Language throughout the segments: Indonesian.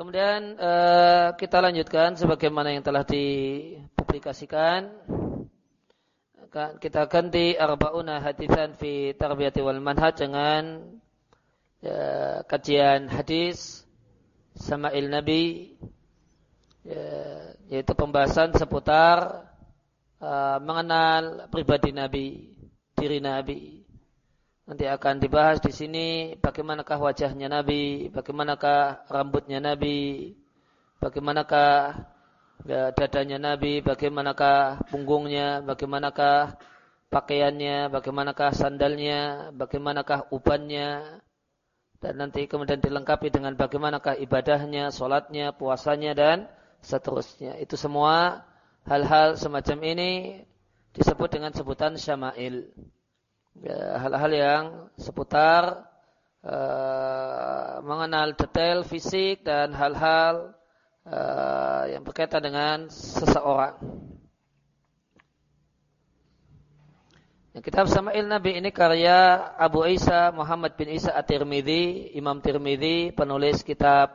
Kemudian uh, kita lanjutkan sebagaimana yang telah dipublikasikan. Kita ganti arba'una hadisan fi tarbiyati wal manhaj dengan ya, kajian hadis sama'il nabi ya, yaitu pembahasan seputar uh, mengenal pribadi nabi, diri nabi. Nanti akan dibahas di sini bagaimanakah wajahnya Nabi, bagaimanakah rambutnya Nabi, bagaimanakah ya, dadanya Nabi, bagaimanakah punggungnya, bagaimanakah pakaiannya, bagaimanakah sandalnya, bagaimanakah ubannya, dan nanti kemudian dilengkapi dengan bagaimanakah ibadahnya, sholatnya, puasanya, dan seterusnya. Itu semua hal-hal semacam ini disebut dengan sebutan syama'il ya, hal-hal yang seputar uh, mengenal detail fisik dan hal-hal uh, yang berkaitan dengan seseorang. Yang kitab Sama'il Nabi ini karya Abu Isa Muhammad bin Isa At-Tirmidhi, Imam Tirmidhi, penulis kitab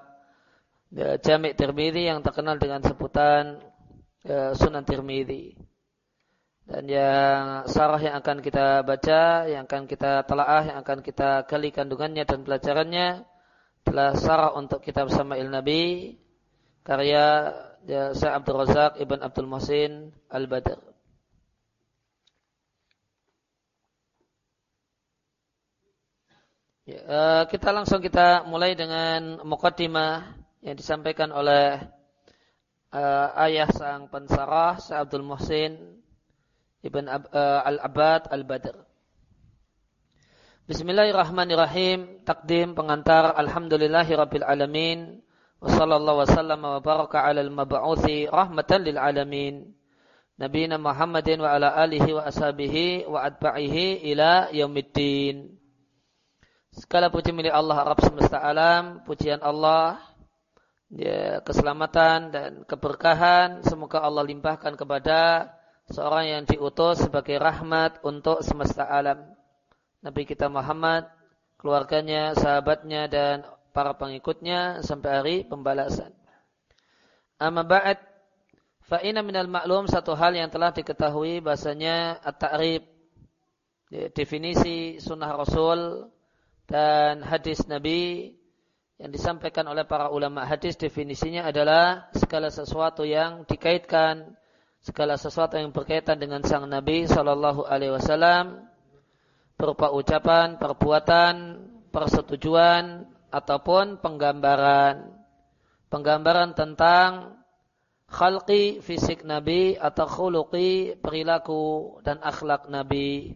ya, Jamik Tirmidhi yang terkenal dengan sebutan Sunan Tirmidhi. Dan yang sarah yang akan kita baca, yang akan kita telaah, yang akan kita gali kandungannya dan pelajarannya adalah sarah untuk kitab Sama'il Nabi karya ya, Syekh Abdul Razak Ibn Abdul Muhsin Al-Badr. Ya, uh, kita langsung kita mulai dengan mukaddimah yang disampaikan oleh uh, ayah sang pensarah Syekh Abdul Muhsin Ibn uh, Al-Abad Al-Badr. Bismillahirrahmanirrahim. Takdim pengantar Alhamdulillahi Rabbil Alamin. Wa sallallahu wasallam wa baraka ala al-mab'uthi rahmatan lil alamin. Nabiina Muhammadin wa ala alihi wa ashabihi wa adba'ihi ila yaumiddin. Segala puji milik Allah Rabb semesta alam, pujian Allah, ya, keselamatan dan keberkahan semoga Allah limpahkan kepada seorang yang diutus sebagai rahmat untuk semesta alam. Nabi kita Muhammad, keluarganya, sahabatnya dan para pengikutnya sampai hari pembalasan. Amma ba'd fa inna minal maklum satu hal yang telah diketahui bahasanya at-ta'rib definisi sunnah Rasul dan hadis Nabi yang disampaikan oleh para ulama hadis definisinya adalah segala sesuatu yang dikaitkan segala sesuatu yang berkaitan dengan sang Nabi Shallallahu Alaihi Wasallam berupa ucapan, perbuatan, persetujuan ataupun penggambaran, penggambaran tentang khalqi fisik Nabi atau khuluqi perilaku dan akhlak Nabi.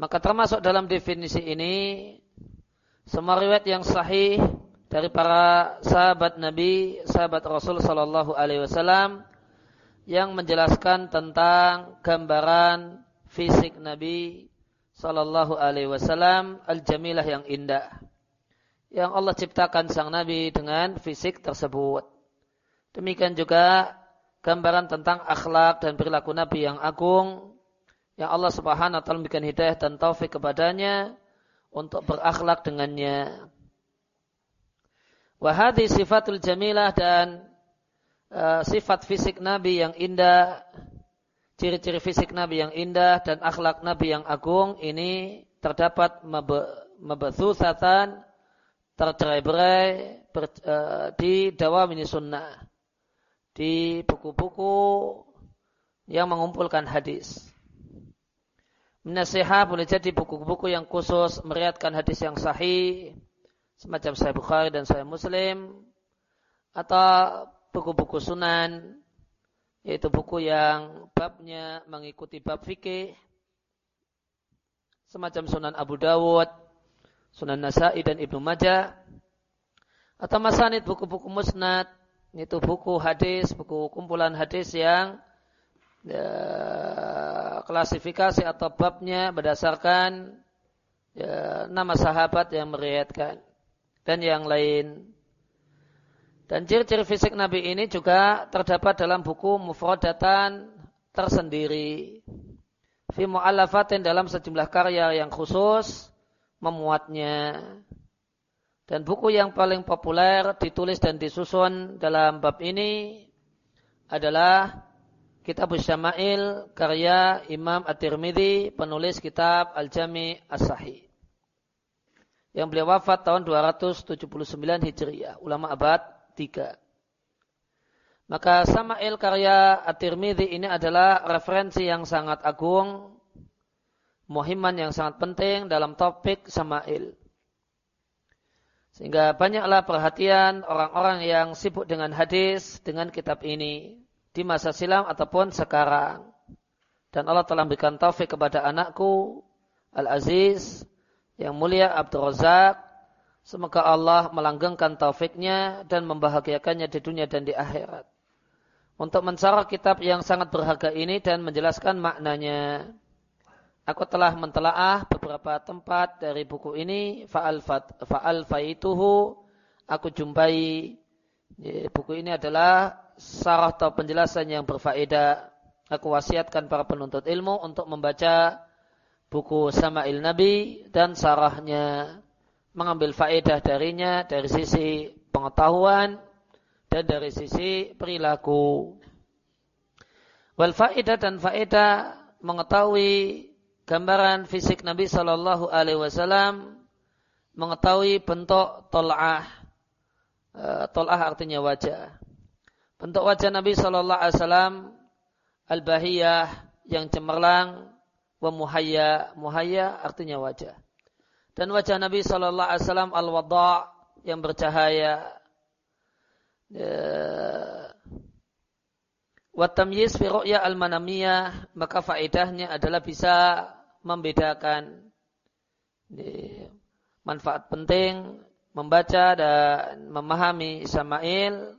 Maka termasuk dalam definisi ini semua riwayat yang sahih dari para sahabat Nabi, sahabat Rasul Shallallahu Alaihi Wasallam yang menjelaskan tentang gambaran fisik Nabi Sallallahu Alaihi Wasallam al-jamilah yang indah yang Allah ciptakan sang Nabi dengan fisik tersebut. Demikian juga gambaran tentang akhlak dan perilaku Nabi yang agung yang Allah Subhanahu wa taala memberikan hidayah dan taufik kepadanya untuk berakhlak dengannya. Wahadi sifatul jamilah dan uh, sifat fisik Nabi yang indah, ciri-ciri fisik Nabi yang indah dan akhlak Nabi yang agung ini terdapat mabthusatan tercerai-berai uh, di dawamini sunnah di buku-buku yang mengumpulkan hadis. Nasihat boleh jadi buku-buku yang khusus meriatkan hadis yang sahih semacam Sahih Bukhari dan Sahih Muslim atau buku-buku sunan, yaitu buku yang babnya mengikuti bab fikih, semacam sunan Abu Dawud, sunan Nasai dan Ibnu Majah, atau masanid buku-buku musnad, itu buku hadis, buku kumpulan hadis yang ya, klasifikasi atau babnya berdasarkan ya, nama sahabat yang meriatkan dan yang lain. Dan ciri-ciri fisik Nabi ini juga terdapat dalam buku Mufradatan tersendiri. Fi mu'alafatin dalam sejumlah karya yang khusus memuatnya. Dan buku yang paling populer ditulis dan disusun dalam bab ini adalah Kitab Syama'il karya Imam At-Tirmidzi penulis kitab Al-Jami As-Sahih. Yang beliau wafat tahun 279 Hijriah, ulama abad 3. Maka Sama'il karya At-Tirmidzi ini adalah referensi yang sangat agung, muhiman yang sangat penting dalam topik Sama'il. Sehingga banyaklah perhatian orang-orang yang sibuk dengan hadis dengan kitab ini di masa silam ataupun sekarang. Dan Allah telah memberikan taufik kepada anakku Al-Aziz yang mulia Abdul Razak. Semoga Allah melanggengkan taufiknya dan membahagiakannya di dunia dan di akhirat. Untuk mencarah kitab yang sangat berharga ini dan menjelaskan maknanya. Aku telah mentelaah beberapa tempat dari buku ini. Fa'al faituhu. Aku jumpai. Buku ini adalah sarah atau penjelasan yang berfaedah. Aku wasiatkan para penuntut ilmu untuk membaca buku Sama'il Nabi dan sarahnya. Mengambil faedah darinya dari sisi pengetahuan dan dari sisi perilaku. Wal faedah dan faedah mengetahui gambaran fisik Nabi Shallallahu Alaihi Wasallam mengetahui bentuk tol'ah. Eh, tol'ah artinya wajah. Bentuk wajah Nabi Shallallahu Alaihi Wasallam al-bahiyah yang cemerlang, wa muhayya, muhayya artinya wajah. Dan wajah Nabi Shallallahu Alaihi Wasallam al-wada' yang bercahaya. Ya, Watamyiz fi ru'ya al-manamiyah maka faedahnya adalah bisa membedakan manfaat penting membaca dan memahami Ismail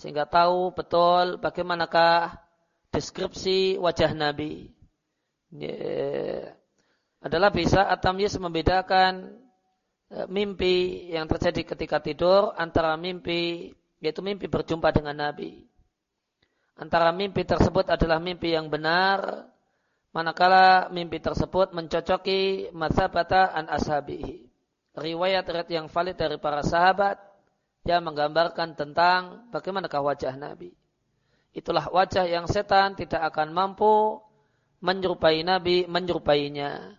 sehingga tahu betul bagaimanakah deskripsi wajah Nabi. Adalah bisa atamyis membedakan e, mimpi yang terjadi ketika tidur antara mimpi yaitu mimpi berjumpa dengan Nabi. Antara mimpi tersebut adalah mimpi yang benar manakala mimpi tersebut mencocoki masabata an ashabihi. Riwayat-riwayat yang valid dari para sahabat yang menggambarkan tentang bagaimanakah wajah Nabi. Itulah wajah yang setan tidak akan mampu menyerupai Nabi menyerupainya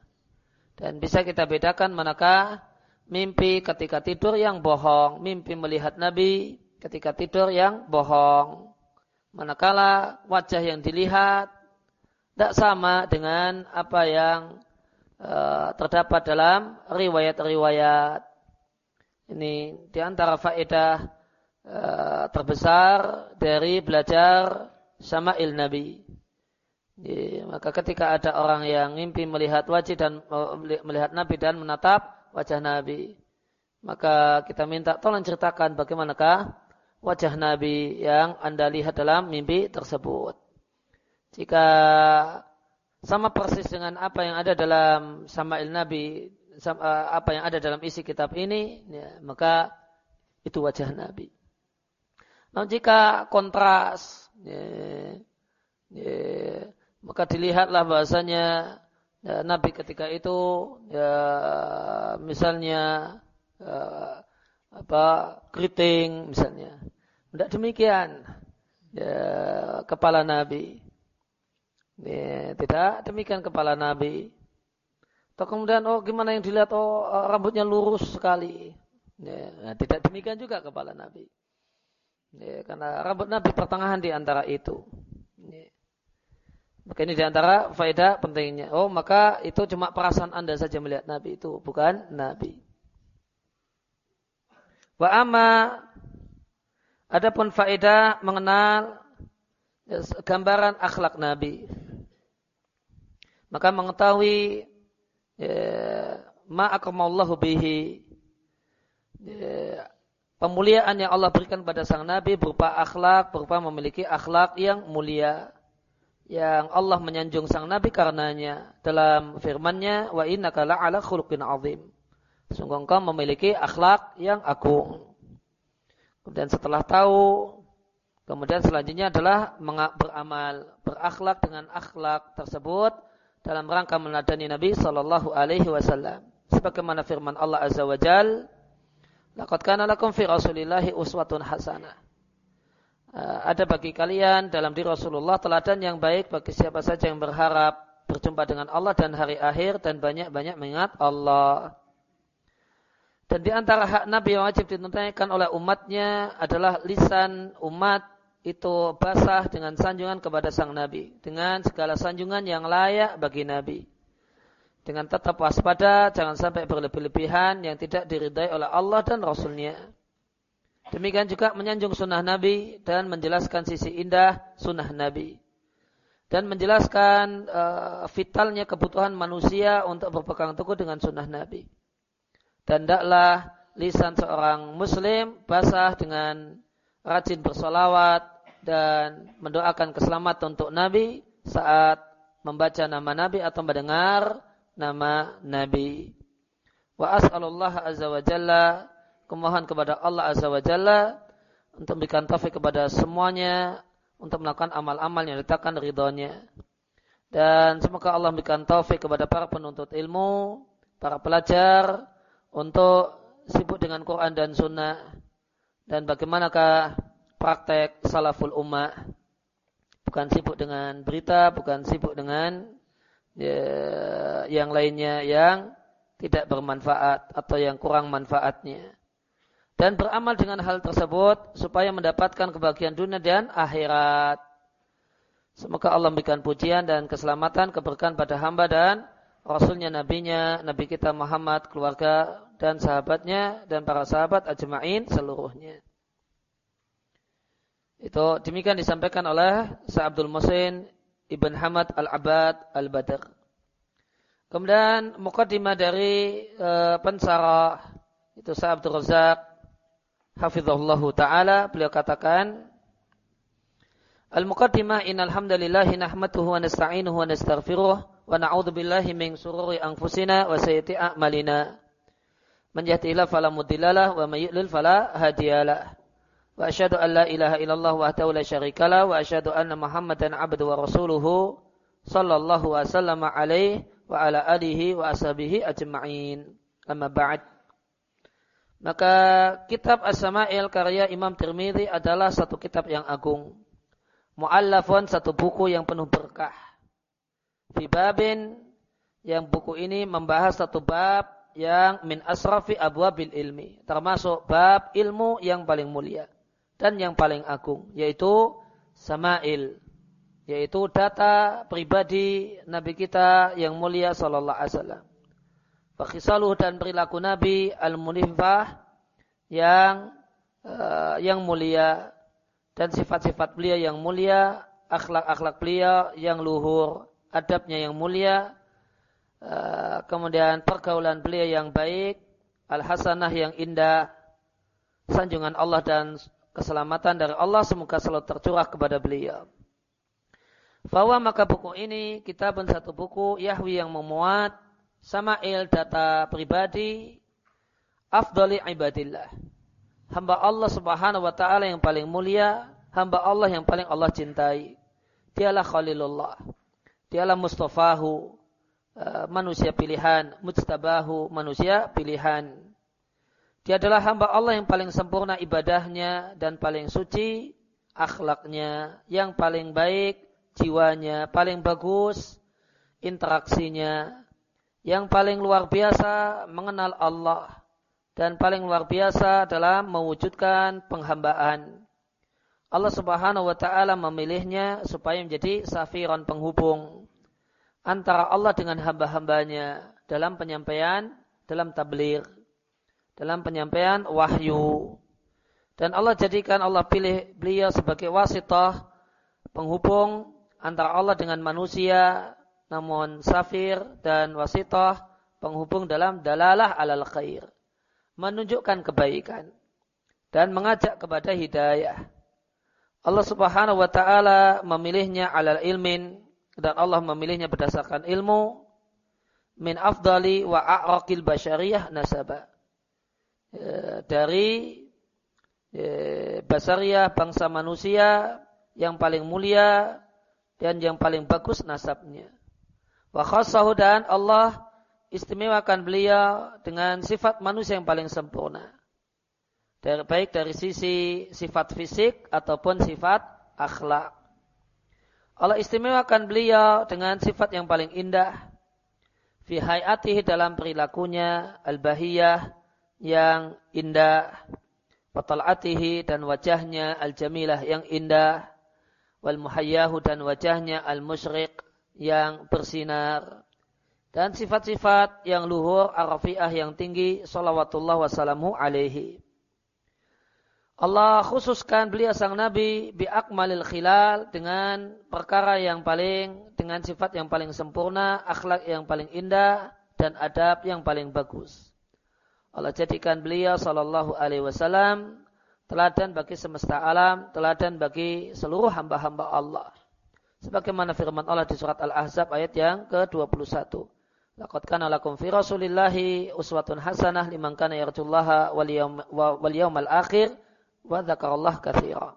dan bisa kita bedakan manakah mimpi ketika tidur yang bohong mimpi melihat Nabi ketika tidur yang bohong manakala wajah yang dilihat tidak sama dengan apa yang uh, terdapat dalam riwayat-riwayat. Ini di antara faedah uh, terbesar dari belajar sama il Nabi. Jadi, maka ketika ada orang yang mimpi melihat wajah dan melihat Nabi dan menatap wajah Nabi, maka kita minta tolong ceritakan bagaimanakah wajah Nabi yang Anda lihat dalam mimpi tersebut. Jika sama persis dengan apa yang ada dalam Sama'il Nabi, eh, apa yang ada dalam isi kitab ini, ya, maka itu wajah Nabi. Namun jika kontras, ya, ya, maka dilihatlah bahasanya ya, Nabi ketika itu, ya, misalnya, ya, apa keriting misalnya. Tidak demikian ya, kepala Nabi. Ya, tidak demikian kepala Nabi. Atau kemudian oh gimana yang dilihat oh rambutnya lurus sekali. Ya, nah, tidak demikian juga kepala Nabi. Ya, karena rambut Nabi pertengahan di antara itu. Ya. Maka ini di antara faedah pentingnya. Oh maka itu cuma perasaan anda saja melihat Nabi itu bukan Nabi. Wa amma adapun faedah mengenal gambaran akhlak Nabi. Maka mengetahui ya, ma akamallahu bihi ya, pemuliaan yang Allah berikan pada sang Nabi berupa akhlak, berupa memiliki akhlak yang mulia yang Allah menyanjung sang Nabi karenanya dalam firman-Nya wa innaka la'ala khuluqin azim. Sungguh engkau memiliki akhlak yang agung. Kemudian setelah tahu, kemudian selanjutnya adalah beramal, berakhlak dengan akhlak tersebut dalam rangka meladani Nabi Shallallahu Alaihi Wasallam. Sebagaimana firman Allah Azza wa Jal, Laqad kana lakum fi Rasulillahi uswatun hasanah. Uh, ada bagi kalian dalam diri Rasulullah teladan yang baik bagi siapa saja yang berharap berjumpa dengan Allah dan hari akhir dan banyak-banyak mengingat Allah. Dan di antara hak Nabi yang wajib ditunaikan oleh umatnya adalah lisan umat itu basah dengan sanjungan kepada sang Nabi. Dengan segala sanjungan yang layak bagi Nabi. Dengan tetap waspada, jangan sampai berlebih-lebihan yang tidak diridai oleh Allah dan Rasulnya. Demikian juga menyanjung sunnah Nabi dan menjelaskan sisi indah sunnah Nabi. Dan menjelaskan uh, vitalnya kebutuhan manusia untuk berpegang teguh dengan sunnah Nabi dan tidaklah lisan seorang muslim basah dengan rajin bersolawat dan mendoakan keselamatan untuk Nabi saat membaca nama Nabi atau mendengar nama Nabi. Wa as'alullah azza wa jalla kemohon kepada Allah azza wa jalla untuk memberikan taufik kepada semuanya untuk melakukan amal-amal yang diletakkan ridhonya. Dan semoga Allah memberikan taufik kepada para penuntut ilmu, para pelajar, untuk sibuk dengan Quran dan Sunnah. Dan bagaimanakah praktek salaful ummah? Bukan sibuk dengan berita bukan sibuk dengan ya, yang lainnya yang tidak bermanfaat atau yang kurang manfaatnya dan beramal dengan hal tersebut supaya mendapatkan kebahagiaan dunia dan akhirat semoga Allah memberikan pujian dan keselamatan keberkahan pada hamba dan Rasulnya, Nabinya, Nabi kita Muhammad, keluarga dan sahabatnya dan para sahabat ajma'in seluruhnya. Itu demikian disampaikan oleh Sa'abdul Musin Ibn Hamad Al-Abad Al-Badr. Kemudian mukadimah dari e, pensarah itu Sa'abdul Razak Hafizullah Ta'ala beliau katakan Al-Muqaddimah innal hamdalillahi nahmatuhu wa nasta'inuhu wa nastaghfiruh wa na'udzu billahi min sururi anfusina wa sayyiati a'malina. Man yahdihillahu fala mudhillalah wa may yudlil fala hadiyalah. Wa asyhadu an la ilaha illallah wahdahu la syarikalah wa asyhadu anna Muhammadan 'abduhu wa rasuluhu sallallahu wasallam alaihi wa ala alihi wa ashabihi ajma'in. Amma ba'd. Maka kitab As-Sama'il karya Imam Tirmidzi adalah satu kitab yang agung. Mu'allafun satu buku yang penuh berkah Fibabin yang buku ini membahas satu bab yang min asrafi abwabil ilmi. Termasuk bab ilmu yang paling mulia. Dan yang paling agung. Yaitu sama'il. Yaitu data pribadi Nabi kita yang mulia sallallahu alaihi wasallam. Fakhisaluh dan perilaku Nabi al-munifah yang uh, yang mulia dan sifat-sifat beliau yang mulia, akhlak-akhlak beliau yang luhur adabnya yang mulia, eh, kemudian pergaulan beliau yang baik, al-hasanah yang indah, sanjungan Allah dan keselamatan dari Allah semoga selalu tercurah kepada beliau. Bahwa maka buku ini kita pun satu buku Yahwi yang memuat Sama'il data pribadi Afdali ibadillah. Hamba Allah subhanahu wa ta'ala yang paling mulia Hamba Allah yang paling Allah cintai. Dialah Khalilullah. Dialah mustafahu eh, manusia pilihan, mujtabahu manusia pilihan. Dia adalah hamba Allah yang paling sempurna ibadahnya dan paling suci akhlaknya, yang paling baik jiwanya, paling bagus interaksinya, yang paling luar biasa mengenal Allah dan paling luar biasa dalam mewujudkan penghambaan. Allah Subhanahu wa taala memilihnya supaya menjadi safiran penghubung antara Allah dengan hamba-hambanya dalam penyampaian dalam tabligh dalam penyampaian wahyu dan Allah jadikan Allah pilih beliau sebagai wasitah penghubung antara Allah dengan manusia namun safir dan wasitah penghubung dalam dalalah alal khair menunjukkan kebaikan dan mengajak kepada hidayah Allah Subhanahu wa taala memilihnya alal ilmin dan Allah memilihnya berdasarkan ilmu min afdali wa a'raqil basyariyah nasaba. E, dari e, basariyah bangsa manusia yang paling mulia dan yang paling bagus nasabnya. Wa khassahu dan Allah istimewakan beliau dengan sifat manusia yang paling sempurna. dari, baik dari sisi sifat fisik ataupun sifat akhlak. Allah istimewakan beliau dengan sifat yang paling indah fi hayatihi dalam perilakunya al-bahiyah yang indah watal'atihi dan wajahnya al-jamilah yang indah wal muhayyahu dan wajahnya al-musyriq yang bersinar dan sifat-sifat yang luhur arafiah yang tinggi salawatullah wassalamu alaihi Allah khususkan beliau sang Nabi bi akmalil khilal dengan perkara yang paling dengan sifat yang paling sempurna, akhlak yang paling indah dan adab yang paling bagus. Allah jadikan beliau sallallahu alaihi wasallam teladan bagi semesta alam, teladan bagi seluruh hamba-hamba Allah. Sebagaimana firman Allah di surat Al-Ahzab ayat yang ke-21. Laqad kana lakum fi Rasulillahi uswatun hasanah liman kana yarjullaha wal yawmal akhir wa dzakarallah katsira.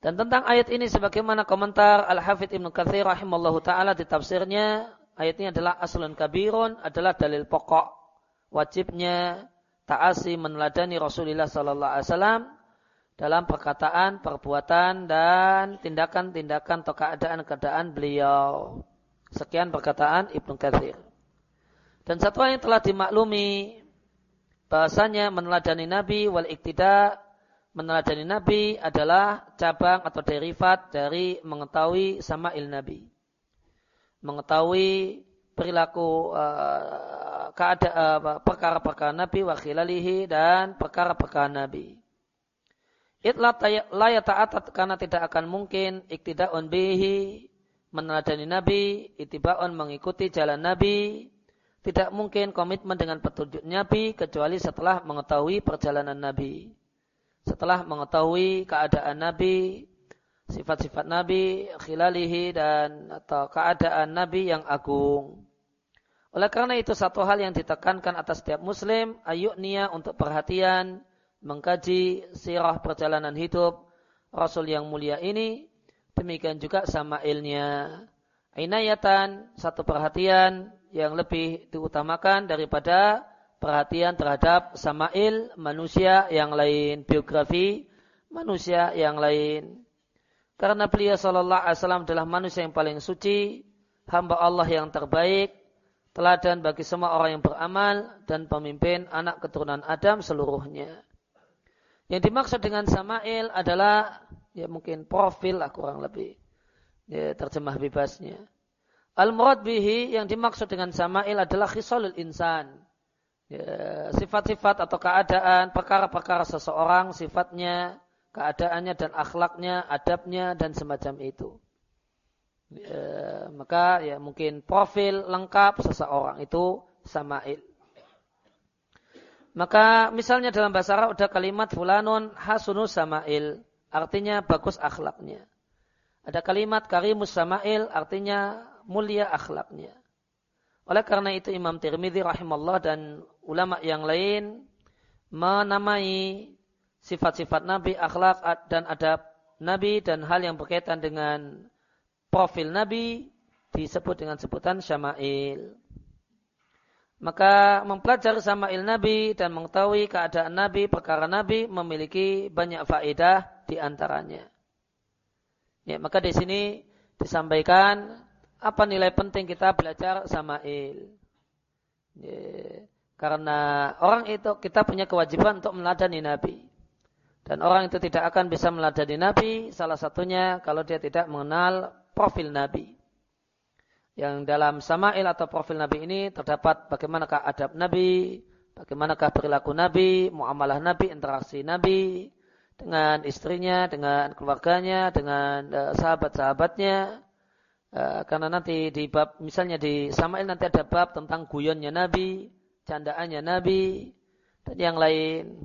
Dan tentang ayat ini sebagaimana komentar Al-Hafidh Ibnu Katsir rahimallahu taala di tafsirnya, ayat ini adalah aslun kabirun, adalah dalil pokok wajibnya taasi meneladani Rasulullah sallallahu alaihi wasallam dalam perkataan, perbuatan dan tindakan-tindakan atau keadaan-keadaan beliau. Sekian perkataan Ibnu Katsir. Dan satu yang telah dimaklumi bahasanya meneladani Nabi wal iktida meneladani Nabi adalah cabang atau derivat dari mengetahui sama il Nabi. Mengetahui perilaku uh, keadaan perkara-perkara Nabi wa dan perkara-perkara Nabi. Itla la ta'atat karena tidak akan mungkin iktida'un bihi meneladani Nabi, itiba'un mengikuti jalan Nabi, tidak mungkin komitmen dengan petunjuk Nabi kecuali setelah mengetahui perjalanan Nabi. Setelah mengetahui keadaan Nabi, sifat-sifat Nabi, khilalihi dan atau keadaan Nabi yang agung. Oleh karena itu satu hal yang ditekankan atas setiap muslim, ayuknia untuk perhatian, mengkaji sirah perjalanan hidup Rasul yang mulia ini, demikian juga sama ilnya. Inayatan, satu perhatian, yang lebih diutamakan daripada perhatian terhadap samail manusia yang lain, biografi manusia yang lain. Karena beliau sallallahu alaihi wasallam adalah manusia yang paling suci, hamba Allah yang terbaik, teladan bagi semua orang yang beramal dan pemimpin anak keturunan Adam seluruhnya. Yang dimaksud dengan samail adalah ya mungkin profil lah kurang lebih. Ya, terjemah bebasnya Al-murad bihi yang dimaksud dengan sama'il adalah khisalul insan. Ya, sifat-sifat atau keadaan, perkara-perkara seseorang, sifatnya, keadaannya dan akhlaknya, adabnya dan semacam itu. Ya, maka ya mungkin profil lengkap seseorang itu sama'il. Maka misalnya dalam bahasa Arab ada kalimat fulanun hasunu sama'il. Artinya bagus akhlaknya. Ada kalimat karimus sama'il artinya mulia akhlaknya. Oleh karena itu Imam Tirmidzi rahimahullah dan ulama yang lain menamai sifat-sifat Nabi, akhlak dan adab Nabi dan hal yang berkaitan dengan profil Nabi disebut dengan sebutan syama'il. Maka mempelajari sama'il Nabi dan mengetahui keadaan Nabi, perkara Nabi memiliki banyak faedah di antaranya. Ya, maka di sini disampaikan apa nilai penting kita belajar Samail? Ya, karena orang itu kita punya kewajiban untuk meladani Nabi. Dan orang itu tidak akan bisa meladani Nabi salah satunya kalau dia tidak mengenal profil Nabi. Yang dalam Samail atau profil Nabi ini terdapat bagaimanakah adab Nabi, bagaimanakah perilaku Nabi, muamalah Nabi, interaksi Nabi dengan istrinya, dengan keluarganya, dengan uh, sahabat-sahabatnya, Eh, karena nanti di bab misalnya di Samail nanti ada bab tentang guyonnya Nabi, candaannya Nabi dan yang lain.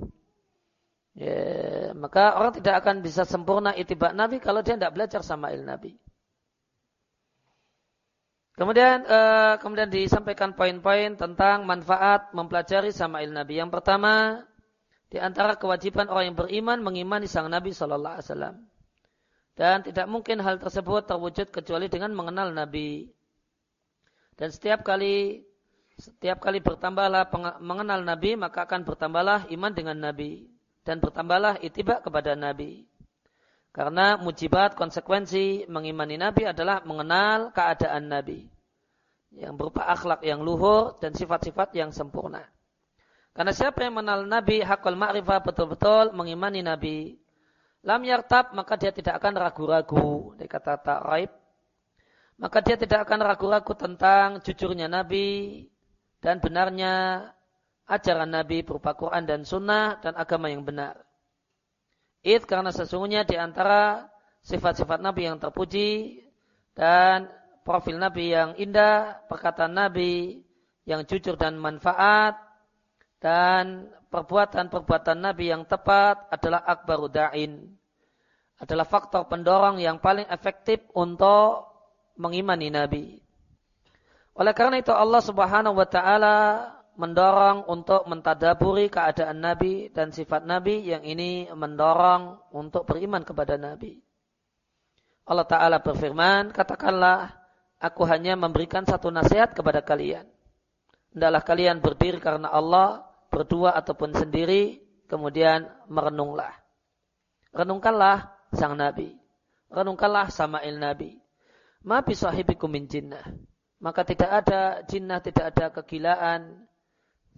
Ya, maka orang tidak akan bisa sempurna itibak Nabi kalau dia tidak belajar Samail Nabi. Kemudian uh, kemudian disampaikan poin-poin tentang manfaat mempelajari Samail Nabi. Yang pertama, di antara kewajiban orang yang beriman mengimani sang Nabi Shallallahu Alaihi Wasallam. Dan tidak mungkin hal tersebut terwujud kecuali dengan mengenal Nabi. Dan setiap kali Setiap kali bertambahlah mengenal Nabi, maka akan bertambahlah iman dengan Nabi. Dan bertambahlah itibak kepada Nabi. Karena mujibat konsekuensi mengimani Nabi adalah mengenal keadaan Nabi. Yang berupa akhlak yang luhur dan sifat-sifat yang sempurna. Karena siapa yang mengenal Nabi, hakul ma'rifah betul-betul mengimani Nabi. Lam yartab, maka dia tidak akan ragu-ragu. Dia kata ta'raib. Maka dia tidak akan ragu-ragu tentang jujurnya Nabi, dan benarnya ajaran Nabi berupa Quran dan Sunnah dan agama yang benar. It karena sesungguhnya di antara sifat-sifat Nabi yang terpuji dan profil Nabi yang indah, perkataan Nabi yang jujur dan manfaat, dan perbuatan-perbuatan Nabi yang tepat adalah akbaru da'in. Adalah faktor pendorong yang paling efektif untuk mengimani Nabi. Oleh karena itu Allah Subhanahu wa taala mendorong untuk mentadaburi keadaan Nabi dan sifat Nabi yang ini mendorong untuk beriman kepada Nabi. Allah Ta'ala berfirman, katakanlah, aku hanya memberikan satu nasihat kepada kalian. Hendaklah kalian berdiri karena Allah, berdua ataupun sendiri, kemudian merenunglah. Renungkanlah sang Nabi. Renungkanlah Sama'il Nabi. Min jinnah maka tidak ada jinnah, tidak ada kegilaan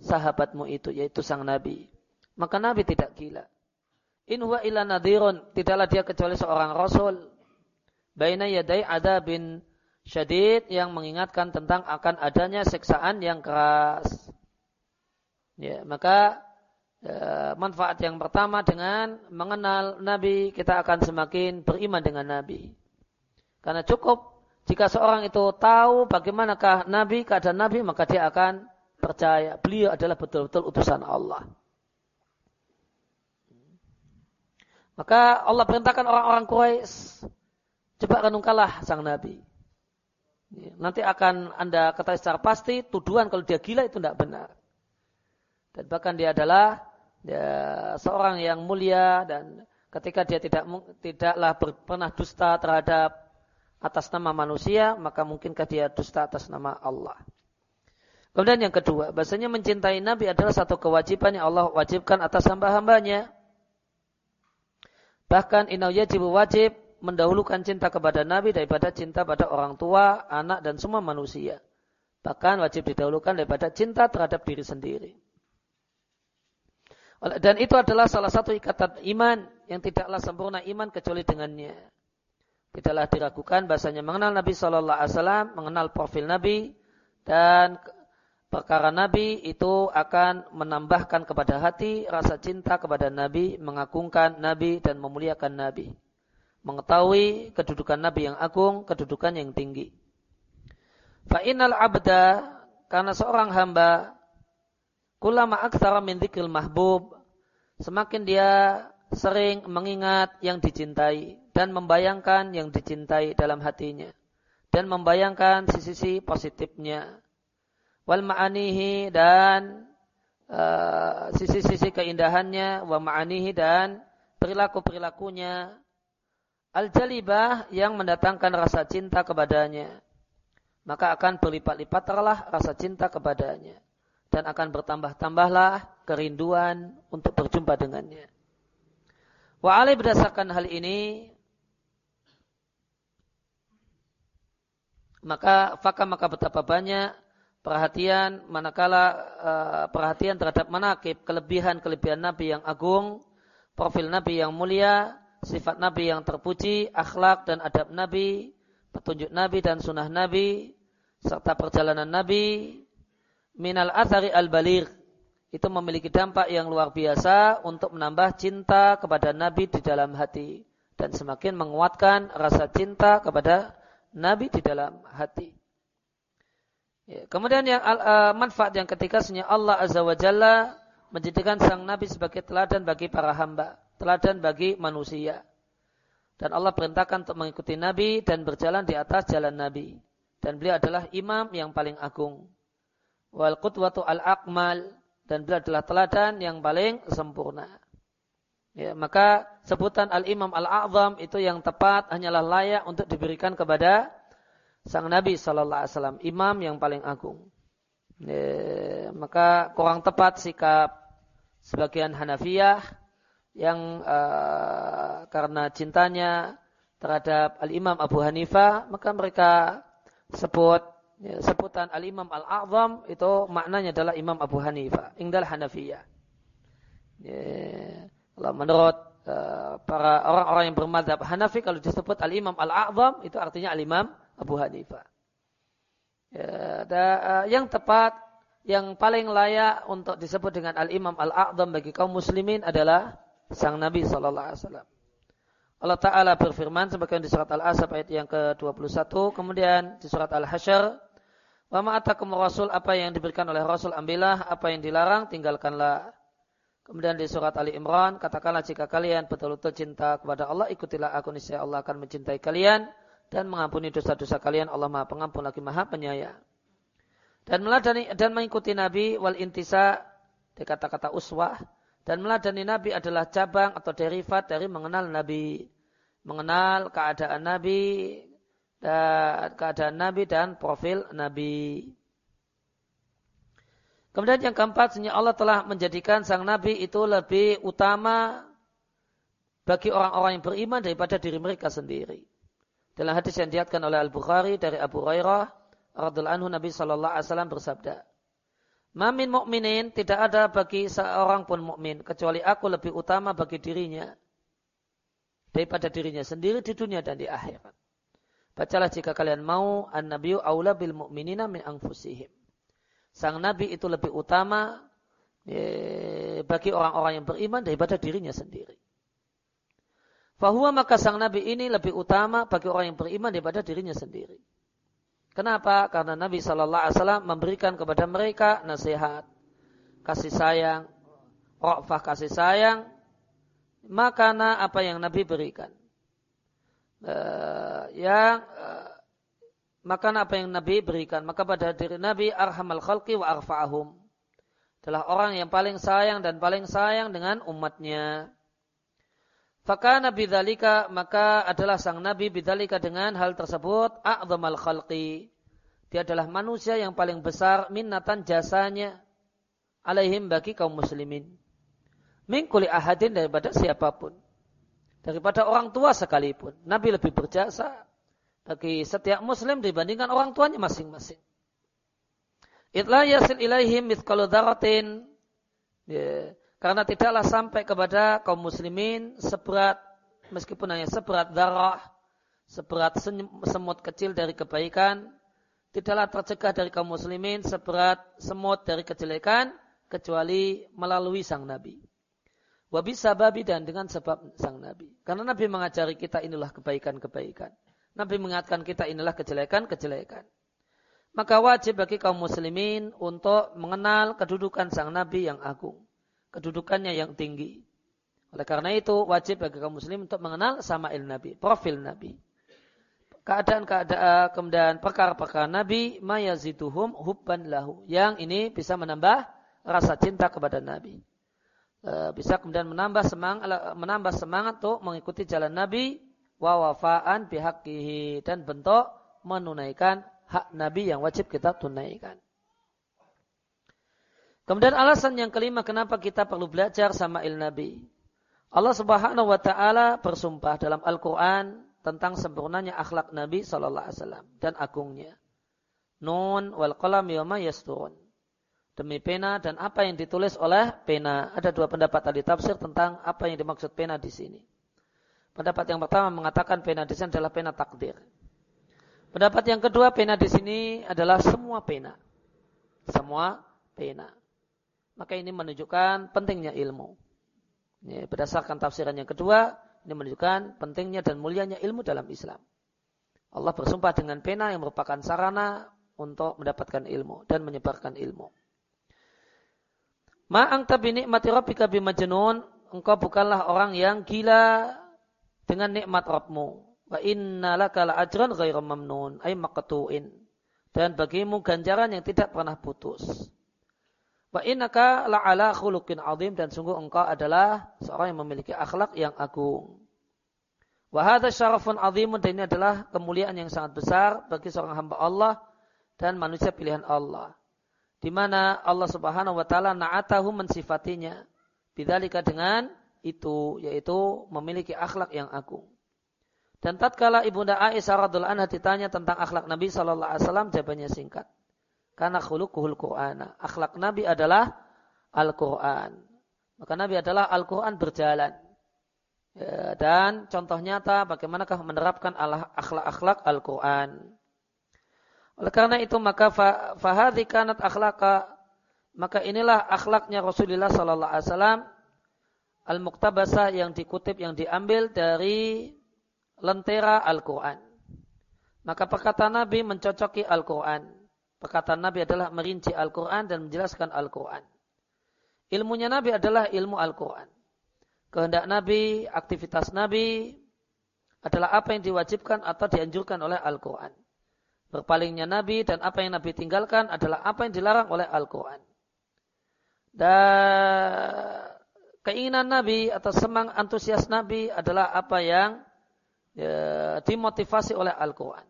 sahabatmu itu, yaitu sang Nabi. Maka Nabi tidak gila. In huwa illa nadhirun, tidaklah dia kecuali seorang rasul. Baina yadai ada bin syadid yang mengingatkan tentang akan adanya seksaan yang keras. Ya, maka ya, manfaat yang pertama dengan mengenal Nabi, kita akan semakin beriman dengan Nabi. Karena cukup jika seorang itu tahu bagaimanakah Nabi, keadaan Nabi, maka dia akan percaya beliau adalah betul-betul utusan Allah. Maka Allah perintahkan orang-orang Quraisy coba renungkanlah sang Nabi. Nanti akan anda ketahui secara pasti tuduhan kalau dia gila itu tidak benar. Dan bahkan dia adalah dia seorang yang mulia dan ketika dia tidak tidaklah pernah dusta terhadap atas nama manusia, maka mungkinkah dia dusta atas nama Allah. Kemudian yang kedua, bahasanya mencintai Nabi adalah satu kewajiban yang Allah wajibkan atas hamba-hambanya. Bahkan inau yajib wajib mendahulukan cinta kepada Nabi daripada cinta pada orang tua, anak, dan semua manusia. Bahkan wajib didahulukan daripada cinta terhadap diri sendiri. Dan itu adalah salah satu ikatan iman yang tidaklah sempurna iman kecuali dengannya tidaklah diragukan bahasanya mengenal Nabi Shallallahu Alaihi Wasallam, mengenal profil Nabi dan perkara Nabi itu akan menambahkan kepada hati rasa cinta kepada Nabi, mengagungkan Nabi dan memuliakan Nabi, mengetahui kedudukan Nabi yang agung, kedudukan yang tinggi. Fa'inal abda karena seorang hamba kulama aktsara min mahbub semakin dia sering mengingat yang dicintai dan membayangkan yang dicintai dalam hatinya dan membayangkan sisi-sisi positifnya wal ma'anihi dan uh, sisi-sisi keindahannya wa ma'anihi dan perilaku-perilakunya. Al-jalibah yang mendatangkan rasa cinta kepadanya. Maka akan berlipat-lipatlah rasa cinta kepadanya. Dan akan bertambah-tambahlah kerinduan untuk berjumpa dengannya. Wa alai berdasarkan hal ini maka faka maka betapa banyak perhatian manakala uh, perhatian terhadap manakib kelebihan-kelebihan Nabi yang agung, profil Nabi yang mulia, sifat Nabi yang terpuji, akhlak dan adab Nabi, petunjuk Nabi dan sunnah Nabi, serta perjalanan Nabi, minal athari al-baligh itu memiliki dampak yang luar biasa untuk menambah cinta kepada Nabi di dalam hati dan semakin menguatkan rasa cinta kepada Nabi di dalam hati. Ya, kemudian yang uh, manfaat yang ketiga sebenarnya Allah Azza wa Jalla menjadikan sang Nabi sebagai teladan bagi para hamba, teladan bagi manusia. Dan Allah perintahkan untuk mengikuti Nabi dan berjalan di atas jalan Nabi. Dan beliau adalah imam yang paling agung. Wal qutwatu al-akmal dan beliau adalah teladan yang paling sempurna. Ya, maka sebutan Al-Imam Al-A'zam itu yang tepat hanyalah layak untuk diberikan kepada sang Nabi Sallallahu Alaihi Wasallam, imam yang paling agung. E, maka kurang tepat sikap sebagian Hanafiyah yang uh, karena cintanya terhadap Al-Imam Abu Hanifah, maka mereka sebut ya, sebutan Al-Imam Al-A'zam itu maknanya adalah Imam Abu Hanifah, ingdal Hanafiyah. Ya, kalau menurut uh, para orang-orang yang bermadhab Hanafi, kalau disebut Al-Imam Al-A'zam, itu artinya Al-Imam Abu Hanifah. Ya, da, uh, yang tepat, yang paling layak untuk disebut dengan Al-Imam Al-A'zam bagi kaum muslimin adalah sang Nabi Sallallahu Alaihi Wasallam. Allah Ta'ala berfirman sebagian di surat Al-Asab ayat yang ke-21. Kemudian di surat Al-Hasyr. Wa ma'atakum rasul apa yang diberikan oleh Rasul ambillah. Apa yang dilarang tinggalkanlah. Kemudian di surat Ali Imran. Katakanlah jika kalian betul-betul cinta kepada Allah. Ikutilah aku niscaya Allah akan mencintai kalian. Dan mengampuni dosa-dosa kalian. Allah maha pengampun lagi maha penyayang. Dan meladani dan mengikuti Nabi wal intisa. Di kata-kata uswah dan meladani Nabi adalah cabang atau derivat dari mengenal Nabi. Mengenal keadaan Nabi, dan keadaan Nabi dan profil Nabi. Kemudian yang keempat, sebenarnya Allah telah menjadikan sang Nabi itu lebih utama bagi orang-orang yang beriman daripada diri mereka sendiri. Dalam hadis yang diatkan oleh Al-Bukhari dari Abu Hurairah, radhiallahu anhu Nabi Shallallahu Alaihi Wasallam bersabda, Mamin mukminin tidak ada bagi seorang pun mukmin kecuali aku lebih utama bagi dirinya daripada dirinya sendiri di dunia dan di akhirat. Bacalah jika kalian mau an-nabiyyu aula bil mu'minina min anfusihim. Sang nabi itu lebih utama ye, bagi orang-orang yang beriman daripada dirinya sendiri. Fahuwa maka sang nabi ini lebih utama bagi orang yang beriman daripada dirinya sendiri. Kenapa? Karena Nabi Shallallahu Alaihi Wasallam memberikan kepada mereka nasihat, kasih sayang, rofah kasih sayang, makana apa yang Nabi berikan. Uh, yang uh, makana apa yang Nabi berikan, maka pada diri Nabi arhamal khalqi wa arfa'ahum. Adalah orang yang paling sayang dan paling sayang dengan umatnya. Fakana bidzalika maka adalah sang nabi bidzalika dengan hal tersebut a'zamal khalqi. Dia adalah manusia yang paling besar minnatan jasanya alaihim bagi kaum muslimin. Min kuli ahadin daripada siapa pun. Daripada orang tua sekalipun. Nabi lebih berjasa bagi setiap muslim dibandingkan orang tuanya masing-masing. Itla yasil ilaihim mithqalu. Ya karena tidaklah sampai kepada kaum muslimin seberat, meskipun hanya seberat darah, seberat semut kecil dari kebaikan, tidaklah tercegah dari kaum muslimin seberat semut dari kejelekan, kecuali melalui sang Nabi. Wabi sababi dan dengan sebab sang Nabi. Karena Nabi mengajari kita inilah kebaikan-kebaikan. Nabi mengingatkan kita inilah kejelekan-kejelekan. Maka wajib bagi kaum muslimin untuk mengenal kedudukan sang Nabi yang agung kedudukannya yang tinggi. Oleh karena itu wajib bagi kaum muslim untuk mengenal sama'il Nabi, profil Nabi. Keadaan-keadaan kemudian perkara-perkara Nabi mayazituhum hubban lahu. Yang ini bisa menambah rasa cinta kepada Nabi. E, bisa kemudian menambah semangat menambah semangat untuk mengikuti jalan Nabi wa wafaan bihaqihi dan bentuk menunaikan hak Nabi yang wajib kita tunaikan. Kemudian alasan yang kelima kenapa kita perlu belajar sama il Nabi. Allah Subhanahu wa taala bersumpah dalam Al-Qur'an tentang sempurnanya akhlak Nabi sallallahu alaihi wasallam dan agungnya. Nun wal qalam yawma yasturun. Demi pena dan apa yang ditulis oleh pena. Ada dua pendapat tadi tafsir tentang apa yang dimaksud pena di sini. Pendapat yang pertama mengatakan pena di sini adalah pena takdir. Pendapat yang kedua pena di sini adalah semua pena. Semua pena maka ini menunjukkan pentingnya ilmu. Ini berdasarkan tafsiran yang kedua, ini menunjukkan pentingnya dan mulianya ilmu dalam Islam. Allah bersumpah dengan pena yang merupakan sarana untuk mendapatkan ilmu dan menyebarkan ilmu. Ma'ang tabi nikmati rabbika bimajnun, engkau bukanlah orang yang gila dengan nikmat Rabbmu. Wa inna laka la ajran ghairu mamnun, ay maqtu'in. Dan bagimu ganjaran yang tidak pernah putus. Wa innaka la'ala khuluqin azim dan sungguh engkau adalah seorang yang memiliki akhlak yang agung. Wa hadha syarafun azimun dan ini adalah kemuliaan yang sangat besar bagi seorang hamba Allah dan manusia pilihan Allah. di mana Allah Subhanahu wa taala na'atahu mensifatinya bidzalika dengan itu yaitu memiliki akhlak yang agung. Dan tatkala Ibunda Aisyah radhiallahu anha ditanya tentang akhlak Nabi sallallahu alaihi wasallam jawabannya singkat. Karena khuluquhul Qur'an. Akhlak Nabi adalah Al-Qur'an. Maka Nabi adalah Al-Qur'an berjalan. Ya, dan contoh nyata bagaimanakah menerapkan akhlak-akhlak Al-Quran. Oleh karena itu maka fahadhi kanat akhlaka maka inilah akhlaknya Rasulullah Sallallahu Alaihi Wasallam al-muktabasa yang dikutip yang diambil dari lentera Al-Quran. Maka perkataan Nabi mencocoki Al-Quran. Perkataan Nabi adalah merinci Al-Quran dan menjelaskan Al-Quran. Ilmunya Nabi adalah ilmu Al-Quran kehendak Nabi, aktivitas Nabi adalah apa yang diwajibkan atau dianjurkan oleh Al-Quran. Berpalingnya Nabi dan apa yang Nabi tinggalkan adalah apa yang dilarang oleh Al-Quran. Dan keinginan Nabi atau semang antusias Nabi adalah apa yang ya, dimotivasi oleh Al-Quran.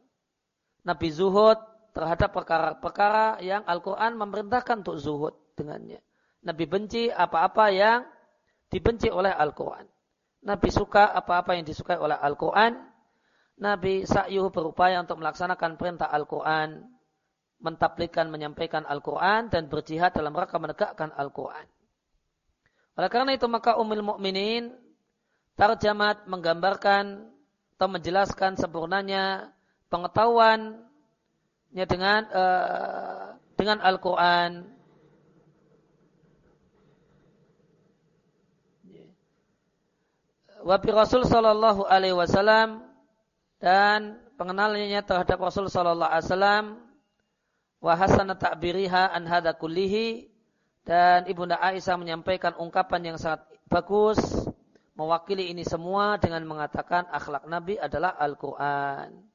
Nabi zuhud terhadap perkara-perkara yang Al-Quran memerintahkan untuk zuhud dengannya. Nabi benci apa-apa yang dibenci oleh Al-Quran. Nabi suka apa-apa yang disukai oleh Al-Quran. Nabi sa'yuh berupaya untuk melaksanakan perintah Al-Quran. Mentaplikan, menyampaikan Al-Quran dan berjihad dalam rangka menegakkan Al-Quran. Oleh karena itu maka umil mukminin tarjamat menggambarkan atau menjelaskan sempurnanya pengetahuannya dengan uh, dengan Al-Quran. Wabi Rasul Sallallahu Alaihi Wasallam dan pengenalannya terhadap Rasul Sallallahu Alaihi Wasallam. Wahasana takbiriha an kullihi. Dan ibunda Aisyah menyampaikan ungkapan yang sangat bagus. Mewakili ini semua dengan mengatakan akhlak Nabi adalah Al-Quran.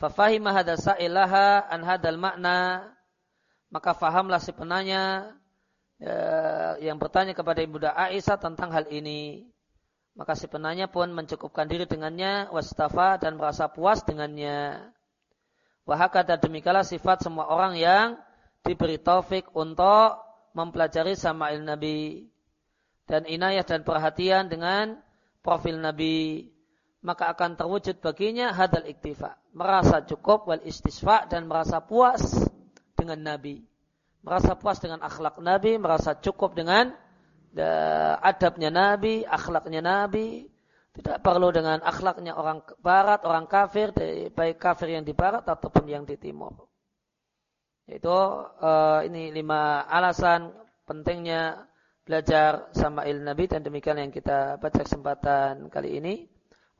Fafahimah hada sa'ilaha an hadal makna maka fahamlah si penanya eh, yang bertanya kepada ibunda Aisyah tentang hal ini. Maka si penanya pun mencukupkan diri dengannya, wastafa dan merasa puas dengannya. Wahakata demikalah sifat semua orang yang diberi taufik untuk mempelajari sama'il Nabi. Dan inayah dan perhatian dengan profil Nabi. Maka akan terwujud baginya hadal iktifa. Merasa cukup wal istisfa dan merasa puas dengan Nabi. Merasa puas dengan akhlak Nabi, merasa cukup dengan adabnya Nabi, akhlaknya Nabi, tidak perlu dengan akhlaknya orang barat, orang kafir, baik kafir yang di barat ataupun yang di timur. Itu uh, ini lima alasan pentingnya belajar sama il Nabi dan demikian yang kita baca kesempatan kali ini.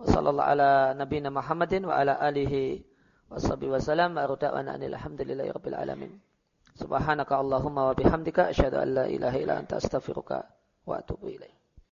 Wassallallahu ala nabiyina Muhammadin wa ala alihi washabihi wasallam wa ruda'ana alhamdulillahi rabbil alamin. Subhanaka Allahumma wa bihamdika asyhadu an la ilaha illa anta astaghfiruka wa atubu ilaih.